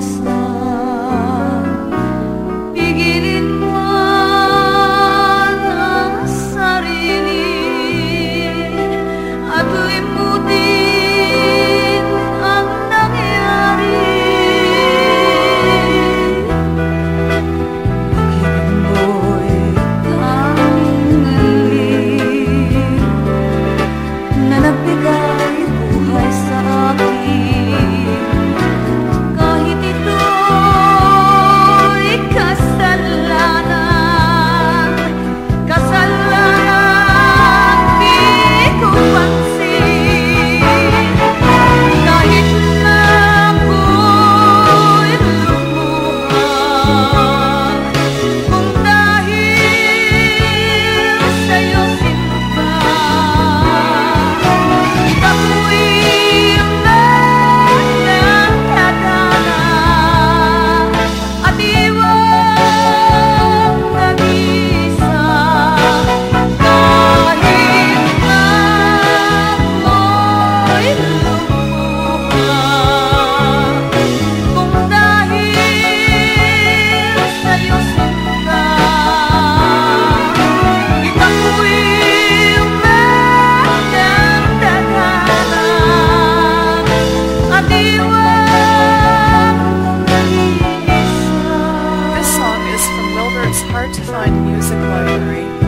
Iwasan hard to find music library.